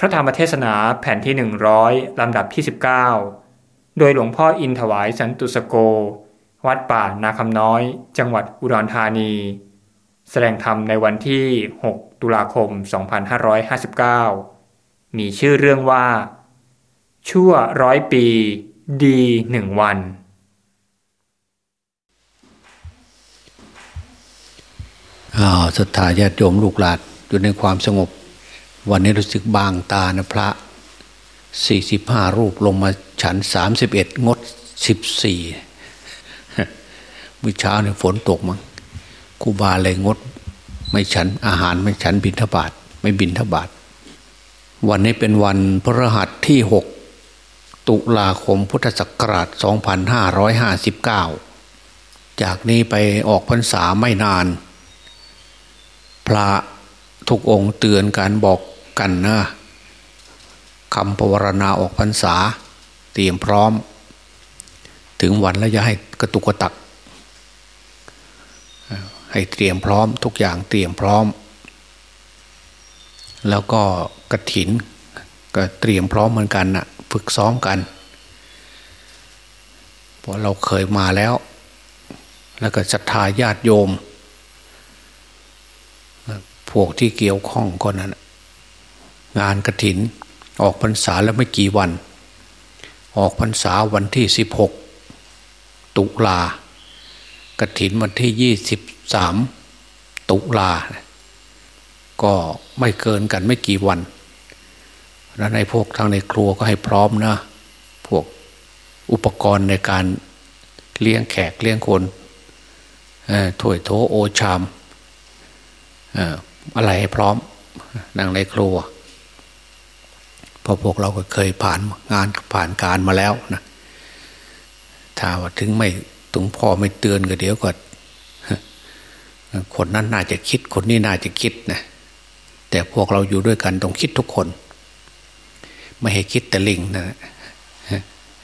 พระธรรมเทศนาแผ่นที่ 100 ลำดับที่ 19 โดยหลวงพ่ออินถวายสันตุสโก วัดป่านาคำน้อย จังหวัดอุดรธานี แสดงธรรมในวันที่ 6 ตุลาคม 2559 มีชื่อเรื่องว่า ชั่วร้อยปี ดีหนึ่งวัน อ้าวศรัทธาญาติโยมลูกหลานอยู่ในความสงบ วันนี้รู้สึกบางตานะพระสี่สิบห้ารูปลงมาฉันสามสิบเอ็ดงดสิบสี่มื่อเช้าเนี่ยฝนตกมั้งคูบาเลยงด ไม่ฉันอาหารไม่ฉันบินทบาทไม่บินทบาทวันนี้เป็นวันพระรหัสที่หกตุลาคมพุทธศักราช 2559 จากนี้ไปออกพรรษาไม่นาน พระทุกองค์เตือนการบอก กันเนะคำปวารณาออกพรรษา เตรียมพร้อม ถึงวันแล้วอย่าให้กระตุกกระตัก ให้เตรียมพร้อม ทุกอย่างเตรียมพร้อม แล้วก็กระถิน ก็เตรียมพร้อมเหมือนกันนะฝึกซ้อมกันเพราะเราเคยมาแล้ว แล้วก็ศรัทธาญาติโยม พวกที่เกี่ยวข้องคนนั้น งานกระถิน ออกพรรษาแล้วไม่กี่วัน ออกพรรษาวันที่สิบหกตุลากระถินวันที่ยี่สิบสามตุลา ก็ไม่เกินกันไม่กี่วัน แล้วในพวกทางในครัวก็ให้พร้อมนะ พวกอุปกรณ์ในการเลี้ยงแขกเลี้ยงคนถ้วยโถโอชามอะไรให้พร้อมนั่งในครัว ราะพวกเราก็เคยผ่านงานผ่านการมาแล้วนะถ้าว่าถึงไม่ถึงพ่อไม่เตือนก็เดี๋ยวก็คนนั้นน่าจะคิดคนนี้น่าจะคิดนะแต่พวกเราอยู่ด้วยกันต้องคิดทุกคน ไม่ให้คิดแต่ลิงนะ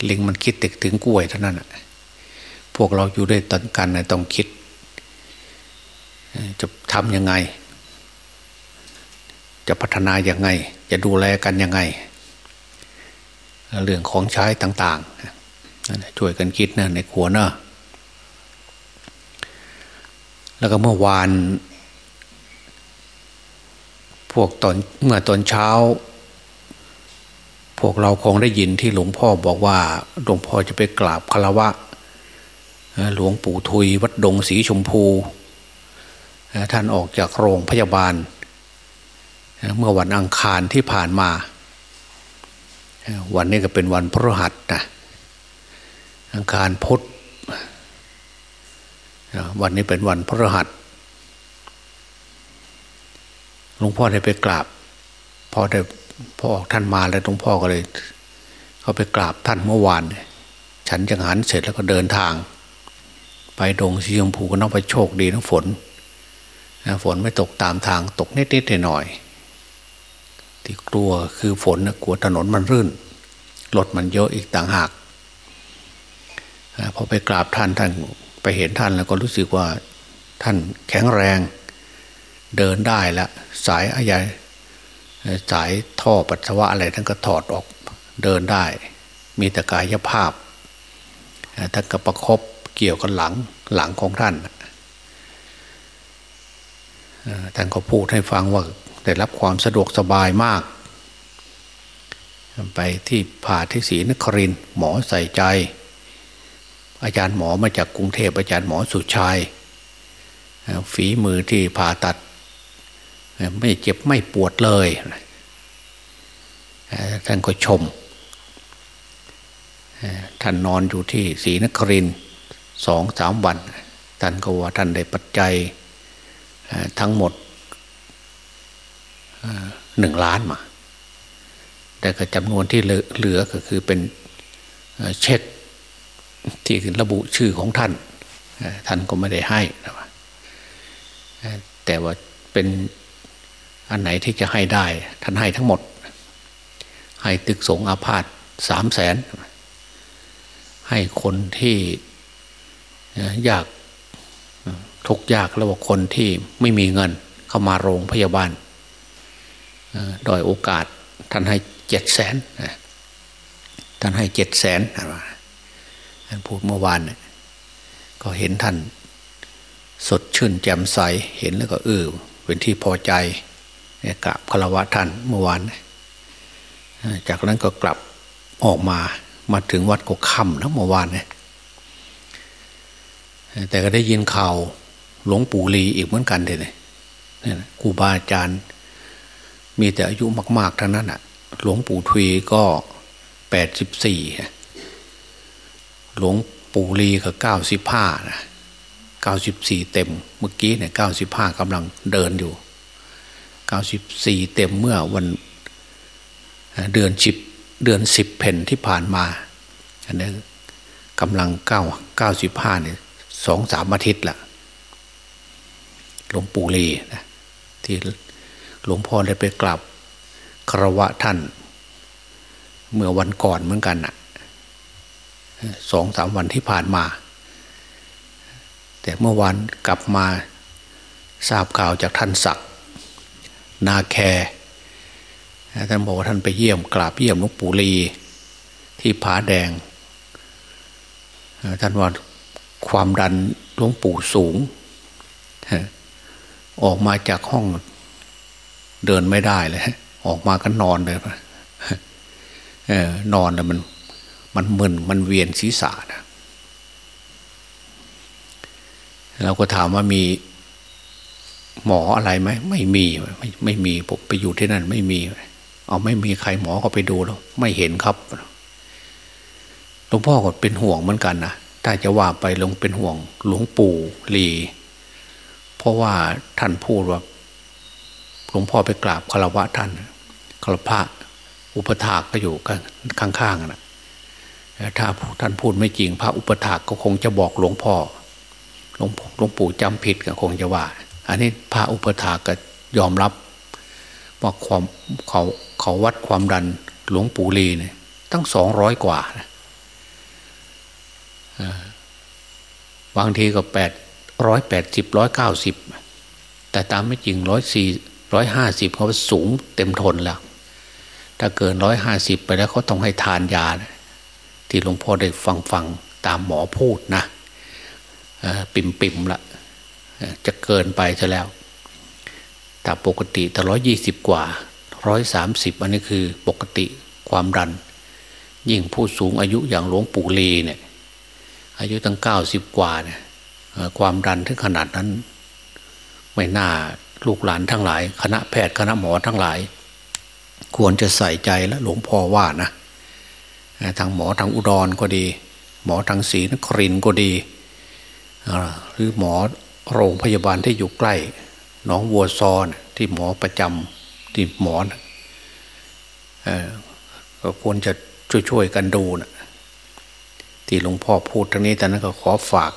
ลิงมันคิดแต่ถึงกล้วยเท่านั้นพวกเราอยู่ด้วยกันนะต้องคิด จะทำยังไง จะพัฒนาอย่างไง จะดูแลกันยังไง เรื่องของใช้ต่างๆช่วยกันคิดนะในขัวเนอะแล้วก็เมื่อวาน พวกตอนเมื่อตอนเช้า พวกเราคงได้ยินที่หลวงพ่อบอกว่าหลวงพ่อจะไปกราบคารวะ หลวงปู่ทุยวัดดงสีชมพู ท่านออกจากโรงพยาบาล เมื่อวันอังคารที่ผ่านมา วันนี้ก็เป็นวันพฤหัสนะอังคารพุธวันนี้เป็นวันพฤหัสหลวงพ่อได้ไปกราบพอได้พอออกท่านมาแล้วหลวงพ่อก็เลย เขาไปกราบท่านเมื่อวาน ฉันจังหันเสร็จแล้วก็เดินทาง ไปดงสีชมพูก็ต้องไปโชคดีนะฝนฝนไม่ตกตามทางตกนิดๆหน่อยๆ ที่กลัวคือฝนนะกลัวถนนมันรื่นรถมันเยอะอีกต่างหากพอไปกราบท่านท่านไปเห็นท่านแล้วก็รู้สึกว่าท่านแข็งแรงเดินได้แล้วสายอะไรสายท่อปัสสาวะอะไรท่านก็ถอดออกเดินได้ มีแต่กายภาพท่านก็ประครบเกี่ยวกับหลังหลังของท่านท่านก็พูดให้ฟังว่า ได้รับความสะดวกสบายมาก ไปที่ผ่าที่ศรีนครินหมอใส่ใจ อาจารย์หมอมาจากกรุงเทพอาจารย์หมอสุชัยฝีมือที่ผ่าตัด ไม่เจ็บไม่ปวดเลยท่านก็ชมท่านนอนอยู่ที่ศรีนครินสองสามวันท่านก็ว่าท่านได้ปัจจัยทั้งหมด หนึ่งล้านมา แต่ก็จำนวนที่เหลือก็คือเป็นเช็คที่ระบุชื่อของท่าน ท่านก็ไม่ได้ให้แต่ว่าเป็นอันไหนที่จะให้ได้ ท่านให้ทั้งหมด ให้ตึกสงอาพาธสามแสน ให้คนที่ยากทุกยากแล้วว่าคนที่ไม่มีเงินเข้ามาโรงพยาบาล โดยโอกาสท่านให้เจ็ดแสนท่านให้เจ็ดแสนท่านพูดเมื่อวานก็เห็นท่านสดชื่นแจ่มใสเห็นแล้วก็เออเป็นที่พอใจกราบคารวะท่านเมื่อวานจากนั้นก็กลับออกมามาถึงวัดก็ค่ำนะเมื่อวานเนี่ยแต่ก็ได้ยินข่าวหลวงปู่ลีอีกเหมือนกันเลยเนี่ยครูบาอาจารย์ มีแต่อายุมาก ๆทั้งนั้นอะ หลวงปู่ทวีก็แปดสิบสี่หลวงปู่ลีก็เก้าสิบห้านะเก้าสิบสี่เต็ม เมื่อกี้เนี่ยเก้าสิบห้ากำลังเดินอยู่เก้าสิบสี่เต็มเมื่อวันเดือนสิบเดือนสิบเพนที่ผ่านมาอันนี้กำลังเก้าเก้าสิบห้าเนี่ยสองสามอาทิตย์ละหลวงปู่ลีนะที่ หลวงพ่อได้ไปกราบคารวะท่าน เมื่อวันก่อนเหมือนกันน่ะสองสามวันที่ผ่านมา แต่เมื่อวันกลับมาทราบข่าวจากท่านศักดิ์นาแคท่านบอกว่าท่านไปเยี่ยมกราบเยี่ยมหลวงปู่ลีที่ผาแดง ท่านว่าความดันหลวงปู่สูง ออกมาจากห้อง เดินไม่ได้เลยออกมาก็นอนเลยเออนอนแล้วมัน มันมึนมันเวียนศีรษะนะเราก็ถามว่ามีหมออะไรไหมไม่มีไม่ไม่มีผมไปอยู่ที่นั่น ไม่มี เอาไม่มีใครหมอก็ไปดูแล้วไม่เห็นครับหลวงพ่อก็เป็นห่วงเหมือนกันนะถ้าจะว่าไปลงเป็นห่วงหลวงปู่ลี เพราะว่าท่านพูดว่า หลวงพ่อไปกราบคารวะท่านคารพระอุปถากก็อยู่ข้างๆนะถ้าท่านพูดไม่จริง พระอุปถากก็คงจะบอกหลวงพ่อหลวงหลวงปู่จำผิดก็คงจะว่า อันนี้พระอุปถากก็ยอมรับ ว่าความเขาเขาวัดความดันหลวงปู่ลีเนี่ยตั้งสองร้อยกว่านะบางทีก็แปดร้อยแปดสิบร้อยเก้าสิบแต่ตามไม่จริงร้อยสี่ ร้อยห้าสิบเขาสูงเต็มทนแล้ว ถ้าเกินร้อยห้าสิบไปแล้วเขาต้องให้ทานยา ที่หลวงพ่อได้ฟังฟังตามหมอพูดนะปิ่มปิ่มละจะเกินไปซะแล้วแต่ปกติแต่ร้อยยี่สิบกว่าร้อยสามสิบอันนี้คือปกติความดัน ยิ่งผู้สูงอายุอย่างหลวงปู่ลีเนี่ย อายุตั้งเก้าสิบกว่าเนี่ยความดันถึงขนาดนั้น ไม่น่า ลูกหลานทั้งหลาย คณะแพทย์คณะหมอทั้งหลาย ควรจะใส่ใจและหลวงพ่อว่านะทางหมอทางอุดรก็ดี หมอทางศรีนครินก็ดี หรือหมอโรงพยาบาลที่อยู่ใกล้น้องวัวซอนที่หมอประจำที่หมอก็ควรจะช่วยๆกันดูนะที่หลวงพ่อพูดทางนี้แต่นั้นก็ขอฝาก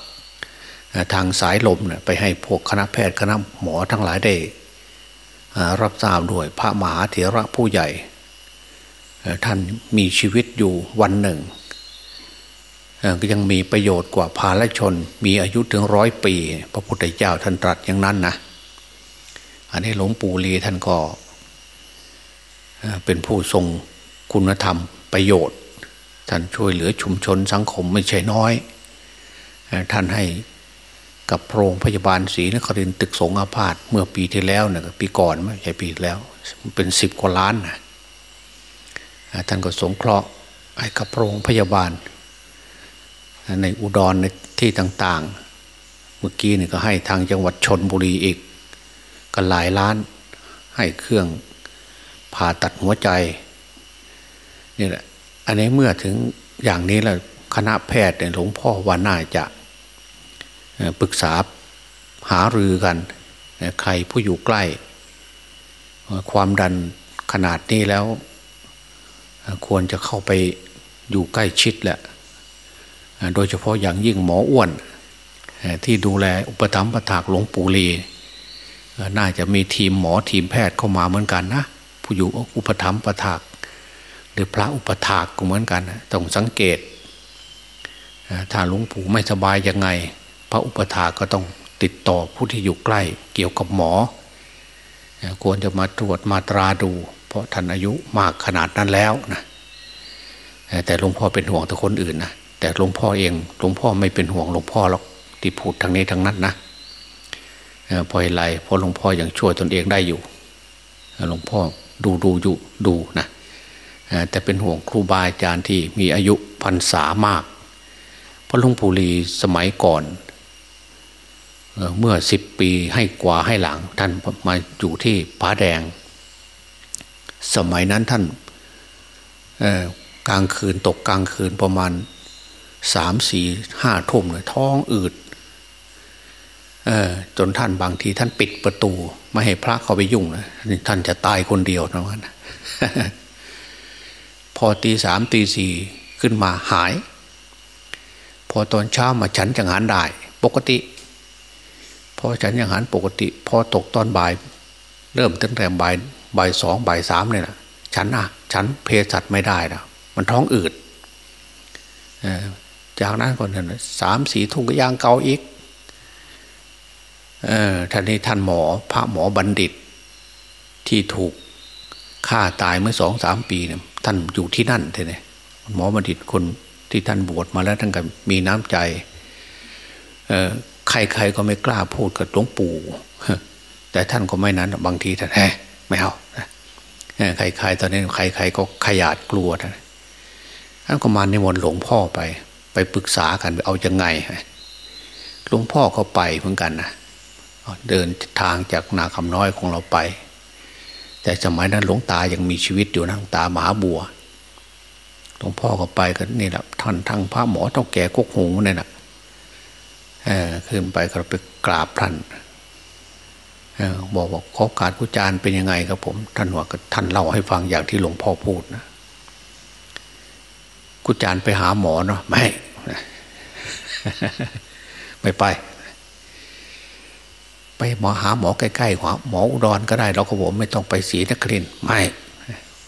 ทางสายลมเนี่ยไปให้พวกคณะแพทย์คณะหมอทั้งหลายได้รับทราบด้วยพระมหาเถระผู้ใหญ่ ท่านมีชีวิตอยู่วันหนึ่งก็ยังมีประโยชน์กว่าภาลชน มีอายุถึงร้อยปี พระพุทธเจ้าท่านตรัสอย่างนั้นนะอันนี้หลวงปู่ลีท่านก็เป็นผู้ทรงคุณธรรมประโยชน์ ท่านช่วยเหลือชุมชนสังคมไม่ใช่น้อย ท่านให้ กับโรงพยาบาลศรีนครินตึกสงอาพาธเมื่อปีที่แล้วเนี่ยปีก่อนไม่ใช่ปีแล้วเป็นสิบกว่าล้านนะท่านก็สงเคราะห์ให้กับโรงพยาบาล ในอุดรในที่ต่างๆ เมื่อกี้นี่ก็ให้ทางจังหวัดชนบุรีอีก ก็หลายล้านให้เครื่องผ่าตัดหัวใจนี่แหละอันนี้เมื่อถึงอย่างนี้แล้วคณะแพทย์หลวงพ่อว่าน่าจะ ปรึกษาหารือกันใครผู้อยู่ใกล้ ความดันขนาดนี้แล้ว ควรจะเข้าไปอยู่ใกล้ชิดแหละ โดยเฉพาะอย่างยิ่งหมออ้วน ที่ดูแลอุปถัมภ์ประถากหลวงปู่ลีน่าจะมีทีมหมอทีมแพทย์เข้ามาเหมือนกันนะ ผู้อยู่อุปถัมภ์ประถาก หรือพระอุปถากก็เหมือนกัน ต้องสังเกต ถ้าหลวงปู่ไม่สบายยังไง พระอุปถาก็ต้องติดต่อผู้ที่อยู่ใกล้เกี่ยวกับหมอ ควรจะมาตรวจมาตราดู เพราะท่านอายุมากขนาดนั้นแล้วนะแต่หลวงพ่อเป็นห่วงแต่คนอื่นนะแต่หลวงพ่อเองหลวงพ่อไม่เป็นห่วงหลวงพ่อหรอกที่พูดทางนี้ทางนั้นนะพออะไรพราะหลวงพ่อยังช่วยตนเองได้อยู่หลวงพ่อดูดูอยู่ดูนะแต่เป็นห่วงครูบาอาจารย์ที่มีอายุพรรษามากพระหลวงปู่ลีสมัยก่อน เมื่อสิบปีให้กว่าให้หลัง ท่านมาอยู่ที่ผาแดง สมัยนั้นท่านกลางคืนตกกลางคืนประมาณสามสี่ห้าทุ่มเลยท้องอืดจนท่านบางทีท่านปิดประตู ไม่ให้พระเข้าไปยุ่งนะท่านจะตายคนเดียวนะวันพอตีสามตีสี่ขึ้นมาหาย พอตอนเช้ามาฉันจังหันได้ ปกติ พอฉันยังหันปกติ พอตกตอนบ่าย เริ่มตั้งแต่บ่ายบ่ายสองบ่ายสามเนี่ยนะฉันอะ ฉันเพศสัตว์ไม่ได้นะมันท้องอืดจากนั้นก่อนนั้นสามสี่ทุ่งก็ย่างเกาอีกออท่านนี้ท่านหมอพระหมอบัณฑิต ที่ถูกฆ่าตายเมื่อสองสามปีเนี่ยท่านอยู่ที่นั่นเท่นี่หมอบัณฑิตคนที่ท่านบวชมาแล้วท่านก็มีน้ำใจเออ ใครๆก็ไม่กล้าพูดกับหลวงปู่แต่ท่านก็ไม่นั้นบางทีท่านแหมไม่เอาใครๆตอนนี้ใครๆก็ขยาดกลัวท่านท่านก็มาในมนหลวงพ่อไป ไปปรึกษากันเอายังไงหลวงพ่อก็ไปเหมือนกันนะเดินทางจากนาคำน้อยของเราไป แต่สมัยนั้นหลวงตายังมีชีวิตอยู่นะตามหาบัวหลวงพ่อก็ไปกันนี่แหละท่านทั้งพระหมอเท่าแก่กกหูนี่แหละ ขึ้นไปก็ไปกราบท่านบอกว่าขอการกุจารเป็นยังไงครับผม ท่านว่าท่านเล่าให้ฟังอย่างที่หลวงพ่อพูดนะกุจารไปหาหมอเนาะไม่ไม่ไป ไปหมอหาหมอใกล้ๆหัวหมออุดรก็ได้เราก็บอกไม่ต้องไปศรีนครินไม่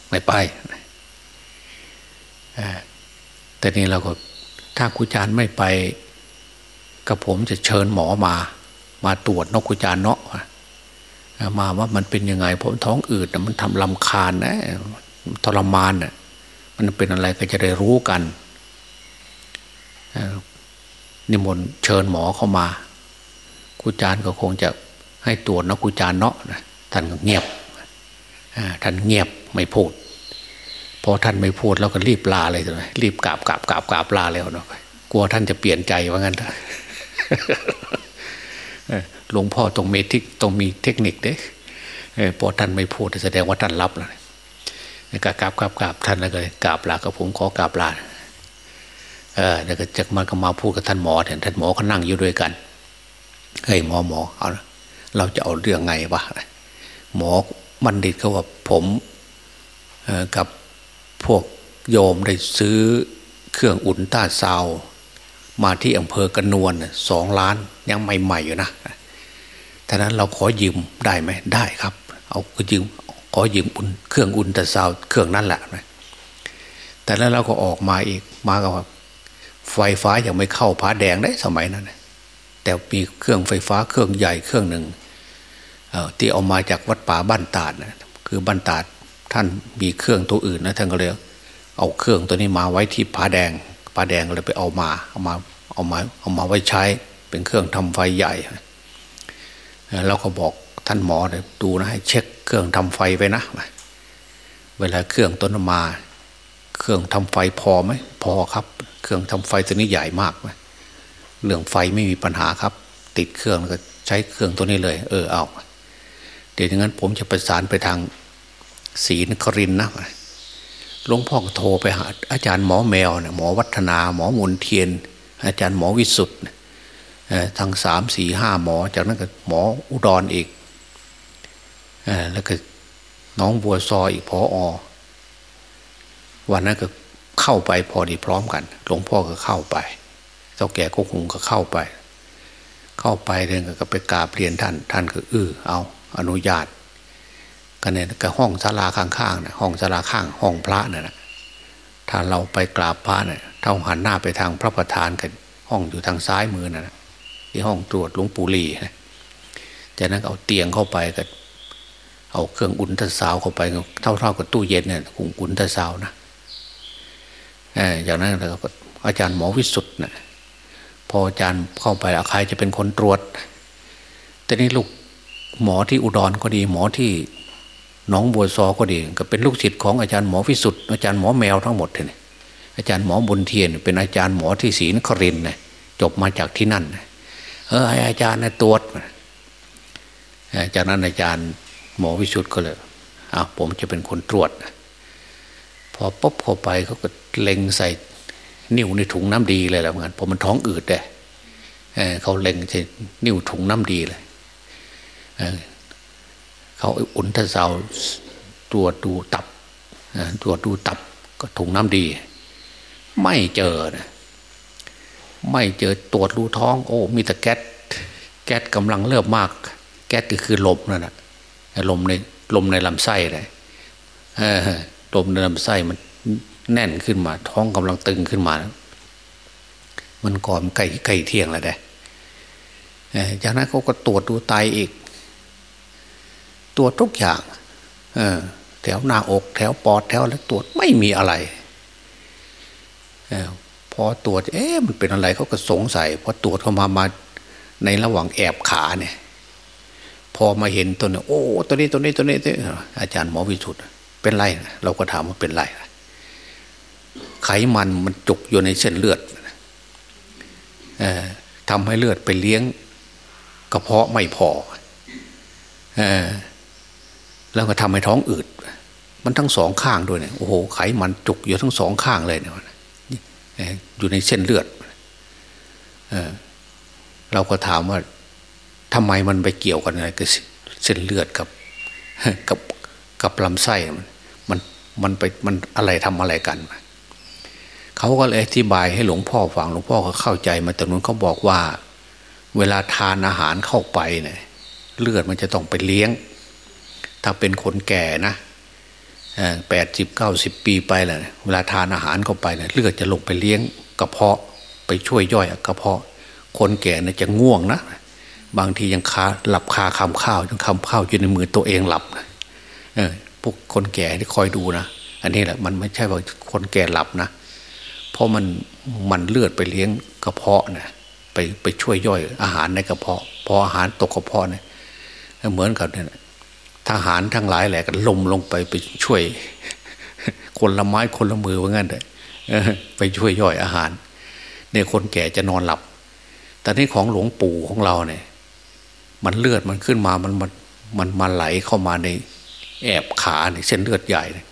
ไม่ไปแต่นี่เราก็ถ้าคุจารไม่ไป กับผมจะเชิญหมอมา มาตรวจนกคุจารเนาะมาว่ามันเป็นยังไงผมท้องอืดมันทำลำคาญนะทรมานน่ะมันเป็นอะไรก็จะได้รู้กันนิมนต์เชิญหมอเข้ามาครูจารย์ก็คงจะให้ตรวจนะครูจารย์เนาะท่านเงียบท่านเงียบไม่พูดพอท่านไม่พูดแล้วก็รีบลาเลยใช่ไหมรีบกราบกราบกราบกราบลาแล้วเนาะกลัวท่านจะเปลี่ยนใจว่างั้น หลวงพ่อตรงมีทิกตรงมีเทคนิคเด้พอท่านไม่พูดแสดงว่าท่านรับแล้วกราบกราบกราบกราบท่านแล้วก็กราบลากับผมขอกราบลาเออแล้วก็จากมาก็มาพูดกับท่านหมอเห็นท่านหมอเขานั่งอยู่ด้วยกันเฮ้ยหมอหมอเอาเราจะเอาเรื่องไงวะหมอบัณฑิตเขาว่าผมกับพวกโยมได้ซื้อเครื่องอุ่นต้าซาว มาที่อำเภอกระนวลสองล้านยังใหม่ๆอยู่นะท่านั้นเราขอยืมได้ไหมได้ครับ เอาก็ยืมขอยืมอุ่นเครื่องอุ่นต้าซาวเครื่องนั้นแหละแต่แล้วเราก็ออกมาอีกมากับไฟฟ้ายังไม่เข้าผาแดงได้สมัยนั้นแต่มีเครื่องไฟฟ้าเครื่องใหญ่เครื่องหนึ่งที่เอามาจากวัดป่าบ้านตาดนะคือบ้านตาดท่านมีเครื่องตัวอื่นนะท่านก็เลยเอาเครื่องตัวนี้มาไว้ที่ผาแดงาแดงเลยไปเอามาเอามาเอามาเอามาไว้ใช้เป็นเครื่องทำไฟใหญ่เราก็บอกท่านหมอเลยดูนะให้เช็คเครื่องทำไฟไว้นะเวลาเครื่องต้นมา เครื่องทำไฟพอไหมพอครับ เครื่องทำไฟตัวนี้ใหญ่มากไหมเรื่องไฟไม่มีปัญหาครับ ติดเครื่องก็ใช้เครื่องตัวนี้เลย เออเอาเดี๋ยวงั้นผมจะประสานไปทางศรีนครินนะ หลวงพ่อโทรไปหาอาจารย์หมอแมวเนี่ยหมอวัฒนาหมอมุนเทียน อาจารย์หมอวิสุทธ์ทางสามสี่ห้าหมอ จากนั้นก็หมออุดรออีกแล้วก็น้องบัวซออีกพออวันนั้นก็เข้าไปพอดีพร้อมกัน หลวงพ่อก็เข้าไปเจ้าแก่ก็คงก็เข้าไป เข้าไปเรื่องก็ไปกราบเรียนท่าน ท่านก็เออเอาอนุญาต กันเนี่ยก็ห้องศาลาข้างๆนะห้องศาลาข้างห้องพระน่ะถ้าเราไปกราบพระเนี่ยถ้าหันหน้าไปทางพระประธานกันห้องอยู่ทางซ้ายมือนะ่ะที่ห้องตรวจหลวงปู่ลีนะจากนั้นเอาเตียงเข้าไปก็เอาเครื่องอุ่นตะสาวเข้าไปเท่าเท่ากับตู้เย็นเนี่ยอุ่นตะสาวนะอย่างนั้นแล้วก็อาจารย์หมอวิสุทธ์นะพออาจารย์เข้าไปอาใครจะเป็นคนตรวจแต่นี่ลูกหมอที่อุดรก็ดีหมอที่ น้องบัวซอก็ดี ก็เป็นลูกศิษย์ของอาจารย์หมอวิสุทธิ์อาจารย์หมอแมวทั้งหมดเลยอาจารย์หมอบุญเทียน เป็นอาจารย์หมอที่ศรีนครินนะจบมาจากที่นั่นเอออาจารย์นะตรวจจากนั้นอาจารย์หมอวิสุทธ์ก็เลยอะผมจะเป็นคนตรวจ พอปุ๊บเข้าไปเขาก็เล็งใส่นิ้วในถุงน้ำดีเลยแหละเหมือนผมมันท้องอืดเลยเขาเล็งใส่นิ้วถุงน้ำดีเลย เขาอุ่นทะเซาตรวจดูตับตรวจดูตับก็ถุงน้ำดี ไม่เจอนะไม่เจอตรวจรูท้อง โอ้ มีแต่แก๊สแก๊สกำลังเริ่มมาก แก๊สก็คือลมนั่นแหละลมในลมในลำไส้เลยลมในลำไส้มันแน่นขึ้นมา ท้องกำลังตึงขึ้นมา มันก่อนไก่ไก่เที่ยงแล้วเด้จากนั้นเขาก็ตรวจดูไตอีก ตรวจทุกอย่างแถวหน้าอก แถวปอดแถวแล้วตรวจไม่มีอะไรพอตรวจ เอ๊ะมันเป็นอะไรเขาก็สงสัยพอตรวจเข้ามามาในระหว่างแอบขาเนี่ย พอมาเห็นตัวนี้โอ้ตัวนี้ตัวนี้ตัวนี้อาจารย์หมอวิสุทธ์เป็นไรเราก็ถามว่าเป็นไรไขมันมันจุกอยู่ในเส้นเลือดทำให้เลือดไปเลี้ยงกระเพาะไม่พอ แล้วก็ทำให้ท้องอืด มันทั้งสองข้างด้วยเนี่ยโอ้โหไขมันจุกอยู่ทั้งสองข้างเลยเนี่ยอยู่ในเส้นเลือดเเราก็ถามว่าทำไมมันไปเกี่ยวกันอะไรกับเส้นเลือดกับกับกับลำไส้มันมันมันไปมันอะไรทำอะไรกันเขาก็เลยอธิบายให้หลวงพ่อฟังหลวงพ่อก็เข้าใจมาแต่นู้นเขาบอกว่า เวลาทานอาหารเข้าไปเนี่ยเลือดมันจะต้องไปเลี้ยง ถ้าเป็นคนแก่นะแปดสิบเก้าสิบปีไปแหละเวลาทานอาหารเข้าไปเนี่ยเลือดจะลงไปเลี้ยงกระเพาะไปช่วยย่อยกระเพาะ คนแก่นี่ยจะง่วงนะบางทียังคาหลับคาคำข้าวยังคำข้าวอยู่ในมือตัวเองหลับเออพวกคนแก่ที่คอยดูนะอันนี้แหละมันไม่ใช่ว่าคนแก่หลับนะเพราะมันมันเลือดไปเลี้ยงกระเพาะนะไปไปช่วยย่อยอาหารในกระเพาะ พออาหารตกกระเพาะเนี่ยเหมือนกับเนี่ย ทหารทั้งหลายแหละก็ลมลงไปไปช่วย คนละไม้คนละมือว่างั้นเลยไปช่วยย่อยอาหารเนี่ยคนแก่จะนอนหลับ แต่นี่ของหลวงปู่ของเราเนี่ย มันเลือดมันขึ้นมามันมันมันมาไหลเข้ามาในแอบขาเนี่ยเส้นเลือดใหญ่เนี่ย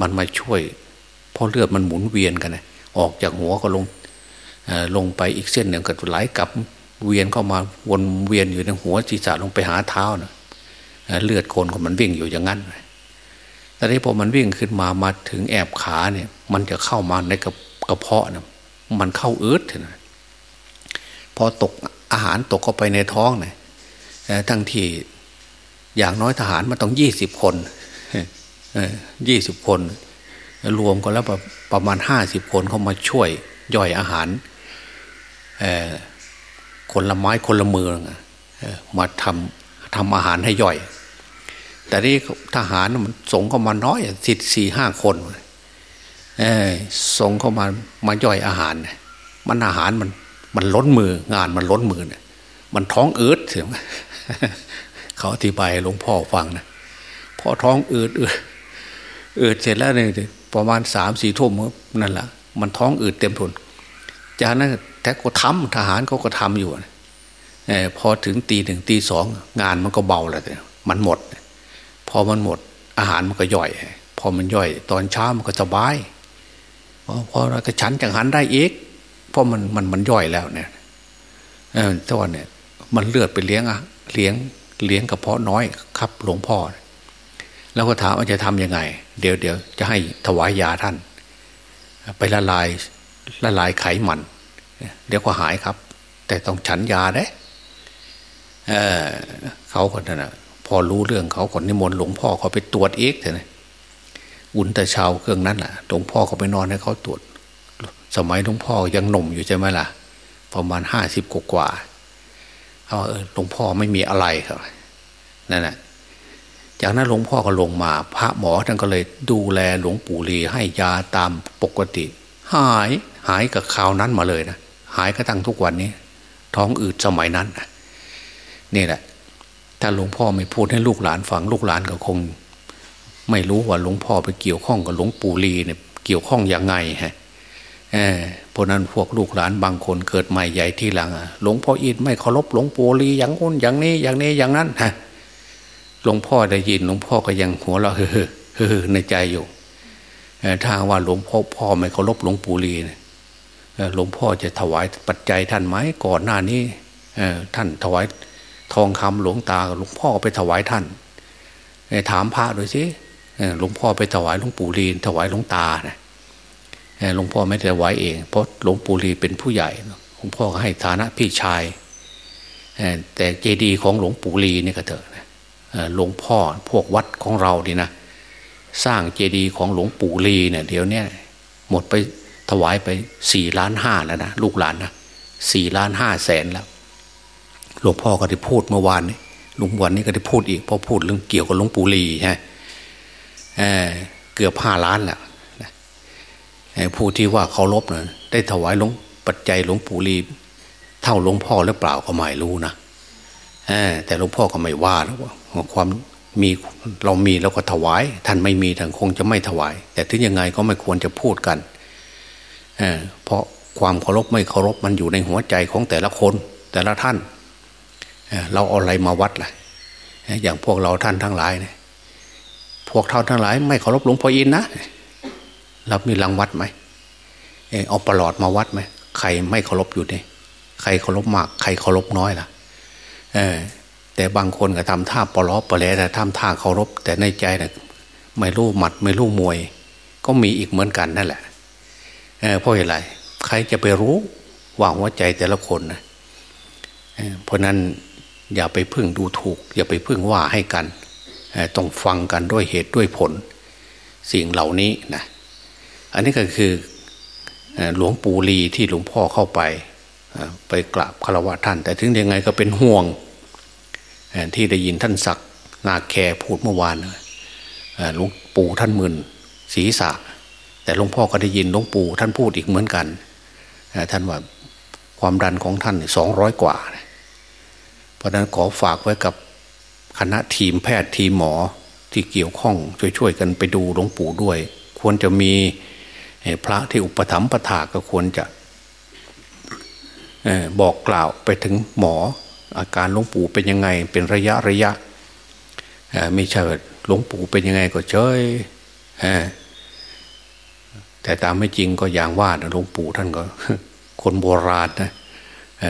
มันมาช่วยเพราะเลือดมันหมุนเวียนกันนี่ยออกจากหัวก็ลงลงไปอีกเส้นหนึ่งก็ไหลกลับเวียนเข้ามาวนเวียนอยู่ในหัวศีรษะลงไปหาเท้านะ เลือดโคนของมันวิ่งอยู่อย่างนั้นต่นี้พอมันวิ่งขึ้นมามาถึงแอบขาเนี่ย มันจะเข้ามาในกระกระเพาะนะมันเข้าอืดนะพอตกอาหารตกเข้าไปในท้องเนี่ยทั้งที่อย่างน้อยทหารมันต้องยี่สิบคนยี่สิบคน รวมกันแล้วประมาณห้าสิบคนเข้ามาช่วยย่อยอาหารคนละไม้คนละมือมาทำทำอาหารให้ย่อย แต่นี่ทหารมันส่งเข้ามาน้อยสิบสี่ห้าคนส่งเข้ามามาย่อยอาหาร มันอาหารมันมันล้นมืองานมันล้นมือเนี่ยมันท้องอืดเสียงเขาอธิบายหลวงพ่อฟังนะพอท้องอืดอืดอืดเสร็จแล้วเนี่ยประมาณสามสี่ทุ่มนั่นแหละมันท้องอืดเต็มทนจากนั้นแต่ก็ทำทหารเขาก็ทำอยู่อพอถึงตีหนึ่งตีสองงานมันก็เบาแล้วมันหมด พอมันหมด อาหารมันก็ย่อย พอมันย่อย ตอนเช้ามันก็สบายพอเราก็ฉันจังหันได้อีกเพราะมันมันมันย่อยแล้วเนี่ยเออตอนเนี่ย มันเลือดไปเลี้ยงอะเลี้ยงเลี้ยงกระเพาะน้อยครับหลวงพ่อ แล้วก็ถามว่าจะทํำยังไง เดี๋ยวเดี๋ยวจะให้ถวายยาท่าน ไปละลายละลายไขมัน เดี๋ยวก็หายครับ แต่ต้องฉันยาเด้เเขาคนนั้นนะ พอรู้เรื่องเขาคนนิมนต์หลวงพ่อเขาไปตรวจเอกเถอะนะอุ่นแต่เช้าเครื่องนั้นแหละหลวงพ่อเขาไปนอนให้เขาตรวจ สมัยหลวงพ่อยังหนุ่มอยู่ใช่ไหมล่ะ ประมาณห้าสิบกว่าเขาเออหลวงพ่อไม่มีอะไรครับนั่นแหละจากนั้นหลวงพ่อก็ลงมา พระหมอท่านก็เลยดูแลหลวงปู่ลีให้ยาตามปกติ หายหายกับคราวนั้นมาเลยนะหายกระทั่งทุกวันนี้ ท้องอืดสมัยนั้นนี่แหละ ถ้าหลวงพ่อไม่พูดให้ลูกหลานฟังลูกหลานก็คง ไม่รู้ว่าหลวงพ่อไปเกี่ยวข้องกับหลวงปู่ลีเนี่ยเกี่ยวข้องอย่างไงฮะเพราะนั้นพวกลูกหลานบางคนเกิดใหม่ใหญ่ที่หลังหลวงพ่ออินไม่เคารพหลวงปู่ลีอย่างน้นอย่างนี้อย่างนี้อย่างนั้นฮะหลวงพ่อได้ยินหลวงพ่อก็ยังหัวเราะเฮ้อเฮ้อในใจอยู่ถ้าว่าหลวงพ่อพ่อไม่เคารพหลวงปู่ลีหลวงพ่อจะถวายปัจจัยท่านไหมก่อนหน้านี้ท่านถวาย ทองคำหลวงตาหลวงพ่อไปถวายท่านถามพระดูสิหลวงพ่อไปถวายหลวงปู่ลีนถวายหลวงตานะหลวงพ่อไม่ได้ถวายเอง เพราะหลวงปู่ลีเป็นผู้ใหญ่หลวงพ่อก็ให้ฐานะพี่ชายแต่เจดีย์ของหลวงปู่ลีนี่ก็เถอะหลวงพ่อพวกวัดของเราดีนะสร้างเจดีย์ของหลวงปู่ลีเนี่ยเดี๋ยวนี้หมดไปถวายไปสี่ล้านห้าแล้วนะลูกหลานนะสี่ล้านห้าแสนแล้ว หลวงพ่อก็ได้พูดเมื่อวานนี้ลุงวันนี้ก็ได้พูดอีกพอพูดเรื่องเกี่ยวกับหลวงปู่ลีใช่เเกือบห้าล้านแหละผู้ที่ว่าเคารพนะได้ถวายหลวงปัจจัยหลวงปู่ลีเท่าหลวงพ่อหรือเปล่าก็ไม่รู้นะแต่หลวงพ่อก็ไม่ว่าแล้วความมีเรามีแล้วก็ถวาย ท่านไม่มีท่านคงจะไม่ถวาย แต่ถึงยังไงก็ไม่ควรจะพูดกันเเพราะความเคารพไม่เคารพมันอยู่ในหัวใจของแต่ละคนแต่ละท่าน เราเอาอะไรมาวัดล่ะอย่างพวกเราท่านทั้งหลายเนี่ยพวกเท่าทั้งหลาย ไม่เคารพหลวงพ่ออินนะเรามีรังวัดไหมเอาประหลอดมาวัดไหมใครไม่เคารพอยู่เนี่ยใครเคารพมาก ใครเคารพน้อยล่ะเออแต่บางคนก็ทำท่าปลอปลแหลแต่ทำท่าเคารพ แต่ในใจเนะ่ะไม่รู้หมัดไม่รู้มวย ก็มีอีกเหมือนกันนั่นแหละเเพราะอะไรใครจะไปรู้ว่าหัวใจแต่ละคนนะเเพราะนั้น อย่าไปพึ่งดูถูก อย่าไปพึ่งว่าให้กัน ต้องฟังกันด้วยเหตุด้วยผล สิ่งเหล่านี้นะอันนี้ก็คือหลวงปู่ลีที่หลวงพ่อเข้าไป ไปกราบคารวะท่าน แต่ถึงยังไงก็เป็นห่วงที่ได้ยินท่านศักนาแคพูดเมื่อวานหลวงปู่ท่านมึนศีรษะ แต่หลวงพ่อก็ได้ยินหลวงปู่ท่านพูดอีกเหมือนกันท่านว่าความดันของท่านสองร้อยกว่า เพราะนั้นขอฝากไว้กับคณะทีมแพทย์ทีมหมอที่เกี่ยวข้องช่วยๆกันไปดูหลวงปู่ด้วย ควรจะมีพระที่อุปถัมภ์ประถาก็ควรจะบอกกล่าวไปถึงหมอ อาการหลวงปู่เป็นยังไงเป็นระยะระยะไม่ใช่หลวงปู่เป็นยังไงก็เฉยแต่ตามไม่จริงก็อย่างว่าหลวงปู่ท่านก็ คนโบราณนะ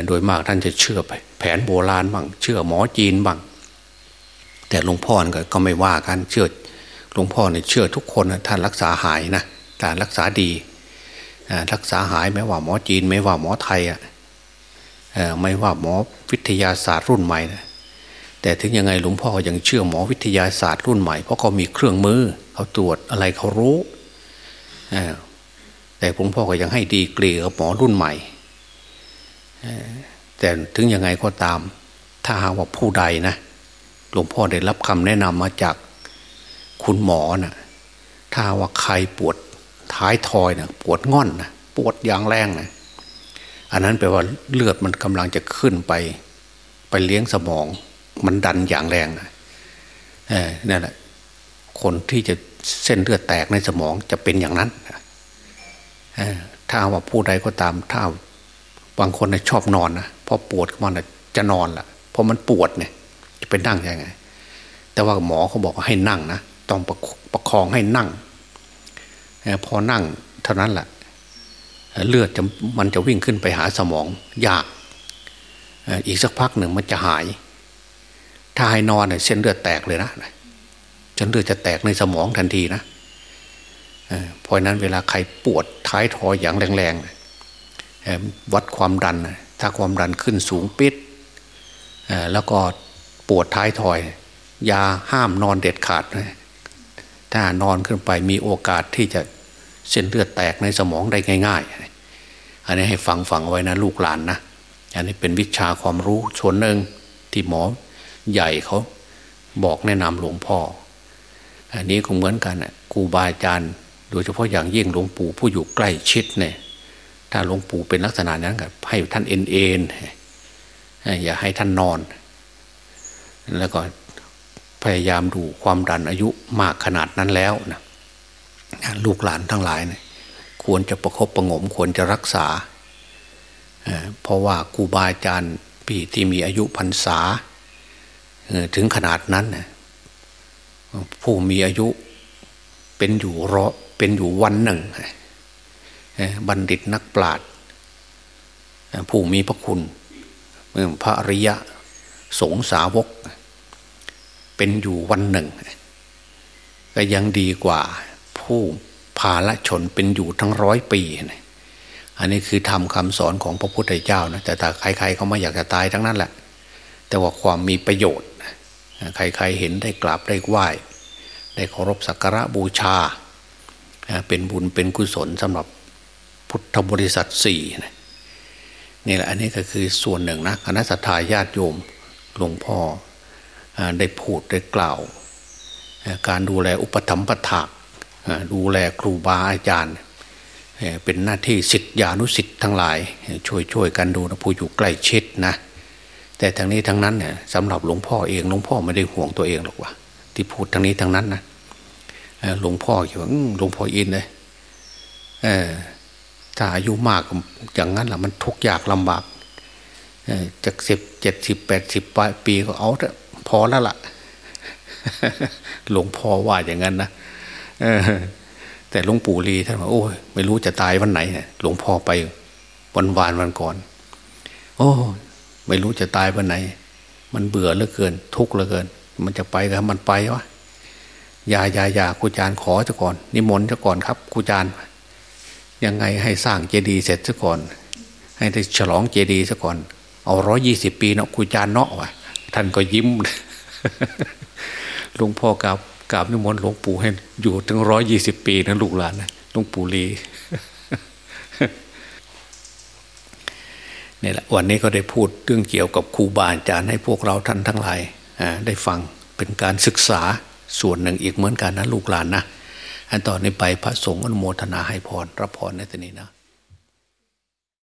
โดยมากท่านจะเชื่อแผนโบราณบ้างเชื่อหมอจีนบ้างแต่หลวงพ่อก็ไม่ว่ากันเชื่อหลวงพ่อเนี่ยเชื่อทุกคนท่านรักษาหายนะการรักษาดีรักษาหายไม่ว่าหมอจีนไม่ว่าหมอไทยอะไม่ว่าหมอวิทยาศาสตร์รุ่นใหม่นะแต่ถึงยังไงหลวงพ่อยังเชื่อหมอวิทยาศาสตร์รุ่นใหม่เพราะเขามีเครื่องมือเขาตรวจอะไรเขารู้แต่หลวงพ่อก็ยังให้ดีกรีกับหมอรุ่นใหม่ แต่ถึงยังไงก็ตาม ถ้าหากว่าผู้ใดนะหลวงพ่อได้รับคำแนะนำมาจากคุณหมอนะถ้าว่าใครปวดท้ายทอยนะปวดง่อนนะปวดอย่างแรงนะอันนั้นแปลว่าเลือดมันกำลังจะขึ้นไป ไปเลี้ยงสมอง มันดันอย่างแรงนะเนั่นแหละคนที่จะเส้นเลือดแตกในสมองจะเป็นอย่างนั้นถ้าว่าผู้ใดก็ตามถ้า บางคนชอบนอนนะพอปวดมันจะนอนละเพราะมันปวดเนี่ย จะไปนั่งยังไง แต่ว่าหมอเขาบอกว่าให้นั่งนะต้องประประคองให้นั่งพอนั่งเท่านั้นแหละเลือดจะมันจะวิ่งขึ้นไปหาสมองยากอีกสักพักหนึ่งมันจะหาย ถ้าให้นอนเนี่ยเส้นเลือดแตกเลยนะเส้นเลือดจะแตกในสมองทันทีนะเพราะนั้นเวลาใครปวดท้ายทอยอย่างแรงๆ วัดความดัน ถ้าความดันขึ้นสูงปิดแล้วก็ปวดท้ายทอย ยาห้ามนอนเด็ดขาด ถ้านอนขึ้นไปมีโอกาสที่จะเส้นเลือดแตกในสมองได้ง่าย ๆ อันนี้ให้ฟังฟังไว้นะลูกหลานนะ อันนี้เป็นวิชาความรู้ชนหนึ่งที่หมอใหญ่เขาบอกแนะนำหลวงพ่อ อันนี้ก็เหมือนกันครูบาอาจารย์ โดยเฉพาะอย่างยิ่งหลวงปู่ผู้อยู่ใกล้ชิดเนี่ย ถ้าหลวงปู่เป็นลักษณะนั้นก็ให้ท่านเอ็นเอ็นอย่าให้ท่านนอน แล้วก็พยายามดูความดันอายุมากขนาดนั้นแล้วนะลูกหลานทั้งหลายนี่ยควรจะประครบประงมควรจะรักษา เพราะว่าครูบาอาจารย์ปีที่มีอายุพรรษาถึงขนาดนั้นผู้มีอายุเป็นอยู่รอเป็นอยู่วันหนึ่ง บัณฑิตนักปราชญ์ผู้มีพระคุณพระอริยะสงสาวก เป็นอยู่วันหนึ่ง ก็ยังดีกว่าผู้ภาละชนเป็นอยู่ทั้งร้อยปีอันนี้คือทำคำสอนของพระพุทธเจ้านะแต่แต่ใครๆเขาไม่อยากจะตายทั้งนั้นแหละ แต่ว่าความมีประโยชน์ใครๆเห็นได้กราบได้ไหว้ ได้เคารพสักการะบูชา เป็นบุญเป็นกุศลสำหรับ พุทธบริษัทสี่นี่แหละอันนี้ก็คือส่วนหนึ่งนะคณะสัตยาญาติโยมหลวงพ่อได้พูดได้กล่าว การดูแลอุปถัมภะถากดูแลครูบาอาจารย์ เป็นหน้าที่สิทธิานุสิทธิ์ทั้งหลาย ช่วยช่วยกันดูนะผู้อยู่ใกล้ชิดนะแต่ทั้งนี้ทั้งนั้นเนี่ยสำหรับหลวงพ่อเองหลวงพ่อไม่ได้ห่วงตัวเองหรอกว่าที่พูดทั้งนี้ทั้งนั้นนะหลวงพ่อคิดว่หลวงพ่ออินเลยเถ้าอายุมากอย่างนั้นแหละมันทุกข์ยากลำบากจากสิบเจ็ดสิบแปดสิบปีก็เอาพอแล้วล่ะ หลวงพ่อว่าอย่างนั้นนะแต่หลวงปู่ลีท่านว่าโอ้ยไม่รู้จะตายวันไหนหลวงพ่อไปวันวานวันก่อน โอ้ไม่รู้จะตายวันไหน มันเบื่อเหลือเกิน ทุกข์เหลือเกิน มันจะไปก็มันไปวะยายายาครูจารย์ขอจะก่อน นิมนต์จะก่อนครับครูจารย์ ยังไงให้สร้างเจดีย์เสร็จซะก่อน ให้ได้ฉลองเจดีย์ซะก่อน เอาร้อยยี่สิบปีเนาะครูจารย์เนาะวะท่านก็ยิ้มหลวงพ่อกราบกราบนิมนต์หลวงปู่ให้อยู่ถึงร้อยยี่สิบปีนะลูกหลานนะหลวงปู่ลีนี่แหละวันนี้ก็ได้พูดเรื่องเกี่ยวกับครูบาอาจารย์ให้พวกเราท่านทั้งหลายได้ฟังเป็นการศึกษาส่วนหนึ่งอีกเหมือนกันนะลูกหลานนะ อันต่อนนี้ไปพระสงฆ์อนุโมทนาให้พรรับพรในตนี้นะ